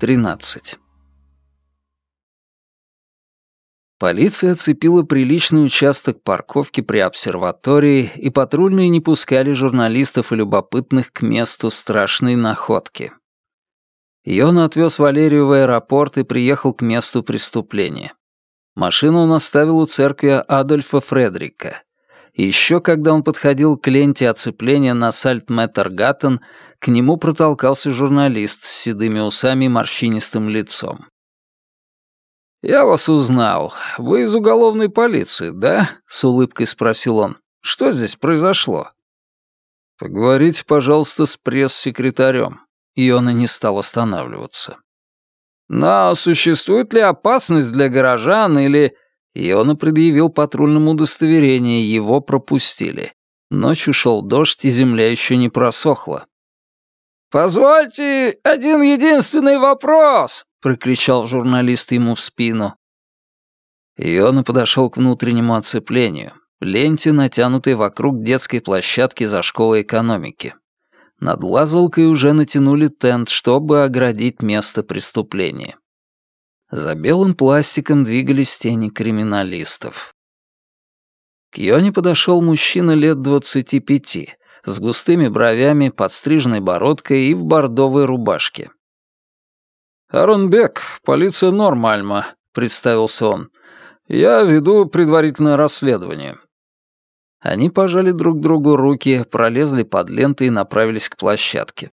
13. Полиция оцепила приличный участок парковки при обсерватории, и патрульные не пускали журналистов и любопытных к месту страшной находки. Йона отвез Валерию в аэропорт и приехал к месту преступления. Машину он оставил у церкви Адольфа Фредрика. Еще когда он подходил к ленте оцепления на Сальт-Мэттергаттен, к нему протолкался журналист с седыми усами и морщинистым лицом. «Я вас узнал. Вы из уголовной полиции, да?» — с улыбкой спросил он. «Что здесь произошло?» «Поговорите, пожалуйста, с пресс-секретарем». Иона не стал останавливаться. «Но существует ли опасность для горожан или...» Иона предъявил патрульному удостоверение, его пропустили. Ночью шел дождь, и земля еще не просохла. «Позвольте один единственный вопрос!» — прокричал журналист ему в спину. Иона подошел к внутреннему оцеплению, ленте, натянутой вокруг детской площадки за школой экономики. Над лазалкой уже натянули тент, чтобы оградить место преступления. За белым пластиком двигались тени криминалистов. К Йоне подошел мужчина лет двадцати пяти, с густыми бровями, подстриженной бородкой и в бордовой рубашке. «Аронбек, полиция Нормальма», — представился он. «Я веду предварительное расследование». Они пожали друг другу руки, пролезли под ленты и направились к площадке.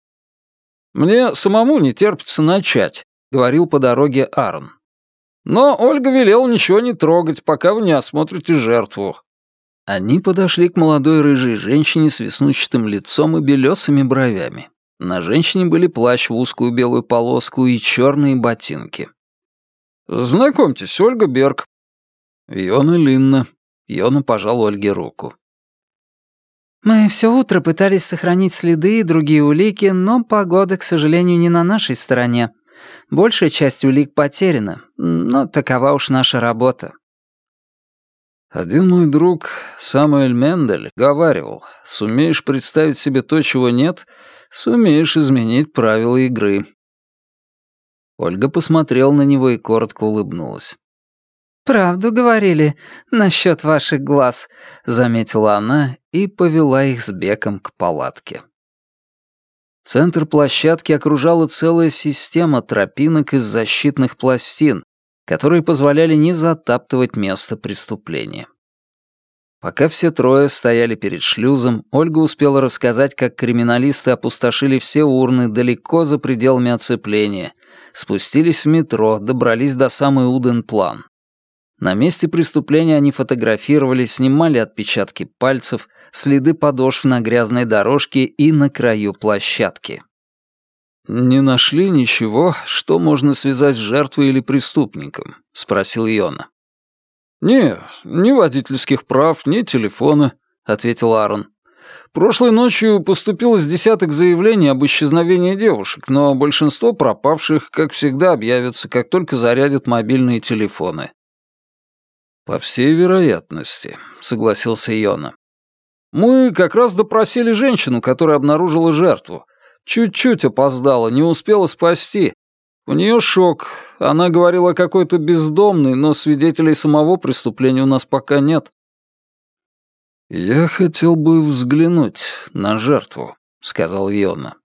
«Мне самому не терпится начать», — говорил по дороге Аарон. «Но Ольга велела ничего не трогать, пока вы не осмотрите жертву». Они подошли к молодой рыжей женщине с веснущатым лицом и белесыми бровями. На женщине были плащ в узкую белую полоску и черные ботинки. «Знакомьтесь, Ольга Берг». «Йона Линна». Йона пожал Ольге руку. «Мы все утро пытались сохранить следы и другие улики, но погода, к сожалению, не на нашей стороне. Большая часть улик потеряна, но такова уж наша работа». Один мой друг, Самуэль Мендель, говаривал, «Сумеешь представить себе то, чего нет, сумеешь изменить правила игры». Ольга посмотрела на него и коротко улыбнулась. «Правду говорили насчет ваших глаз», — заметила она и повела их с Беком к палатке. Центр площадки окружала целая система тропинок из защитных пластин, которые позволяли не затаптывать место преступления. Пока все трое стояли перед шлюзом, Ольга успела рассказать, как криминалисты опустошили все урны далеко за пределами оцепления, спустились в метро, добрались до самой Уденплан. На месте преступления они фотографировали, снимали отпечатки пальцев, следы подошв на грязной дорожке и на краю площадки. «Не нашли ничего, что можно связать с жертвой или преступником?» — спросил Йона. «Не, ни водительских прав, ни телефона», — ответил Аарон. «Прошлой ночью поступило с десяток заявлений об исчезновении девушек, но большинство пропавших, как всегда, объявятся, как только зарядят мобильные телефоны». «По всей вероятности», — согласился Йона. «Мы как раз допросили женщину, которая обнаружила жертву. Чуть-чуть опоздала, не успела спасти, у нее шок. Она говорила какой-то бездомной, но свидетелей самого преступления у нас пока нет. «Я хотел бы взглянуть на жертву», — сказал Йона.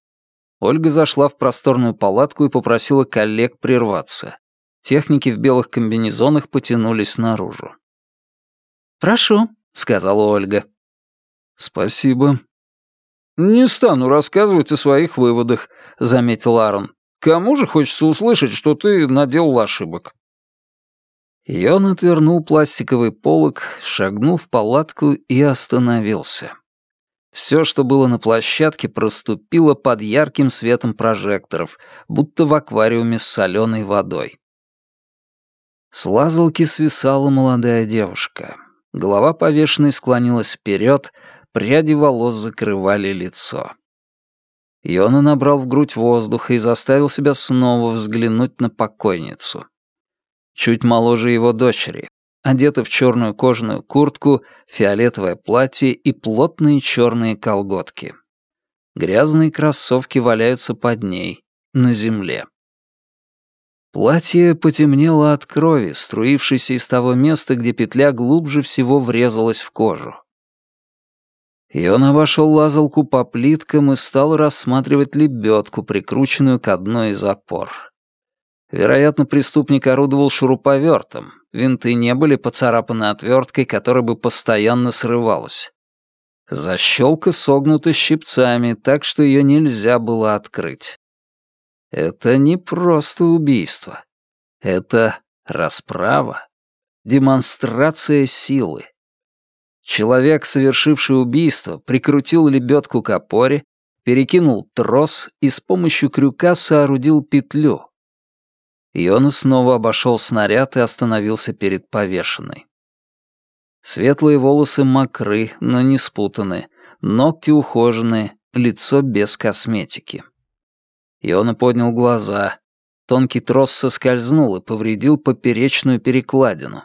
Ольга зашла в просторную палатку и попросила коллег прерваться. Техники в белых комбинезонах потянулись наружу. «Прошу», — сказала Ольга. «Спасибо». «Не стану рассказывать о своих выводах», — заметил Аарон. Кому же хочется услышать, что ты наделал ошибок?» Йон отвернул пластиковый полог, шагнул в палатку и остановился. Все, что было на площадке, проступило под ярким светом прожекторов, будто в аквариуме с соленой водой. С лазалки свисала молодая девушка. Голова повешенной склонилась вперед, пряди волос закрывали лицо. Йона набрал в грудь воздуха и заставил себя снова взглянуть на покойницу. Чуть моложе его дочери, одета в черную кожаную куртку, фиолетовое платье и плотные черные колготки. Грязные кроссовки валяются под ней, на земле. Платье потемнело от крови, струившейся из того места, где петля глубже всего врезалась в кожу. И он обошел лазалку по плиткам и стал рассматривать лебедку, прикрученную к одной из опор. Вероятно, преступник орудовал шуруповертом. Винты не были поцарапаны отверткой, которая бы постоянно срывалась. Защелка согнута щипцами, так что ее нельзя было открыть. Это не просто убийство. Это расправа. Демонстрация силы. Человек, совершивший убийство, прикрутил лебедку к опоре, перекинул трос и с помощью крюка соорудил петлю. Йона снова обошел снаряд и остановился перед повешенной. Светлые волосы мокры, но не спутаны, ногти ухоженные, лицо без косметики. Иона поднял глаза. Тонкий трос соскользнул и повредил поперечную перекладину.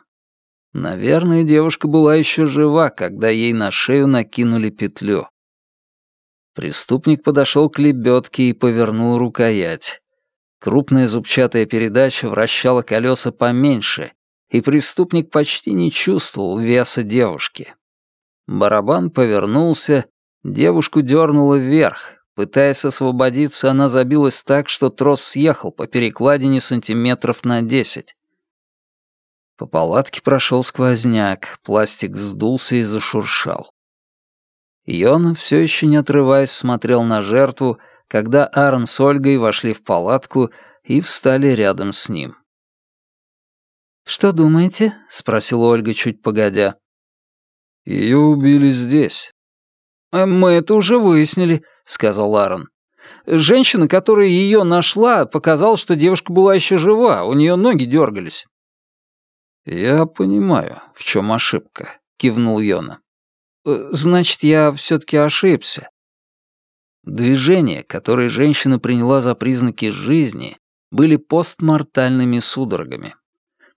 Наверное, девушка была еще жива, когда ей на шею накинули петлю. Преступник подошел к лебедке и повернул рукоять. Крупная зубчатая передача вращала колеса поменьше, и преступник почти не чувствовал веса девушки. Барабан повернулся, девушку дернуло вверх. Пытаясь освободиться, она забилась так, что трос съехал по перекладине сантиметров на десять. По палатке прошел сквозняк, пластик вздулся и зашуршал. Йона, все еще не отрываясь, смотрел на жертву, когда Аарон с Ольгой вошли в палатку и встали рядом с ним. «Что думаете?» — спросила Ольга чуть погодя. «Ее убили здесь». «Э, «Мы это уже выяснили», — сказал Аарон. «Женщина, которая ее нашла, показала, что девушка была еще жива, у нее ноги дергались». «Я понимаю, в чем ошибка», — кивнул Йона. «Э, «Значит, я все-таки ошибся». Движения, которые женщина приняла за признаки жизни, были постмортальными судорогами.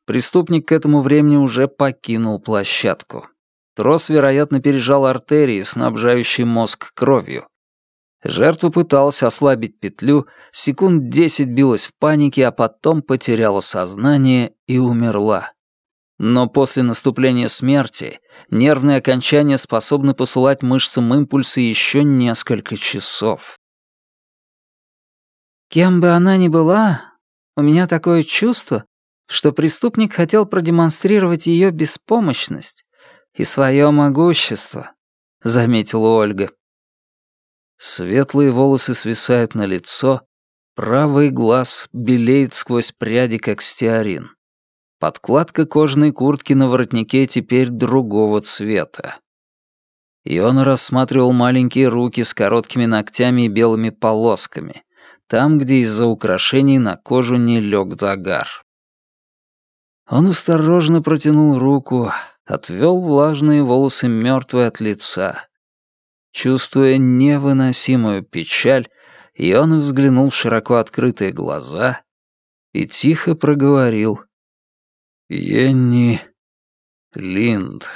Преступник к этому времени уже покинул площадку. Трос, вероятно, пережал артерии, снабжающие мозг кровью. Жертва пыталась ослабить петлю, секунд десять билась в панике, а потом потеряла сознание и умерла. Но после наступления смерти нервные окончания способны посылать мышцам импульсы еще несколько часов. Кем бы она ни была, у меня такое чувство, что преступник хотел продемонстрировать ее беспомощность и свое могущество», — заметила Ольга. Светлые волосы свисают на лицо, правый глаз белеет сквозь пряди, как стеарин. Подкладка кожаной куртки на воротнике теперь другого цвета. И он рассматривал маленькие руки с короткими ногтями и белыми полосками, там, где из-за украшений на кожу не лег загар. Он осторожно протянул руку, отвел влажные волосы мертвой от лица. Чувствуя невыносимую печаль, Иона взглянул в широко открытые глаза и тихо проговорил. «Енни Линд».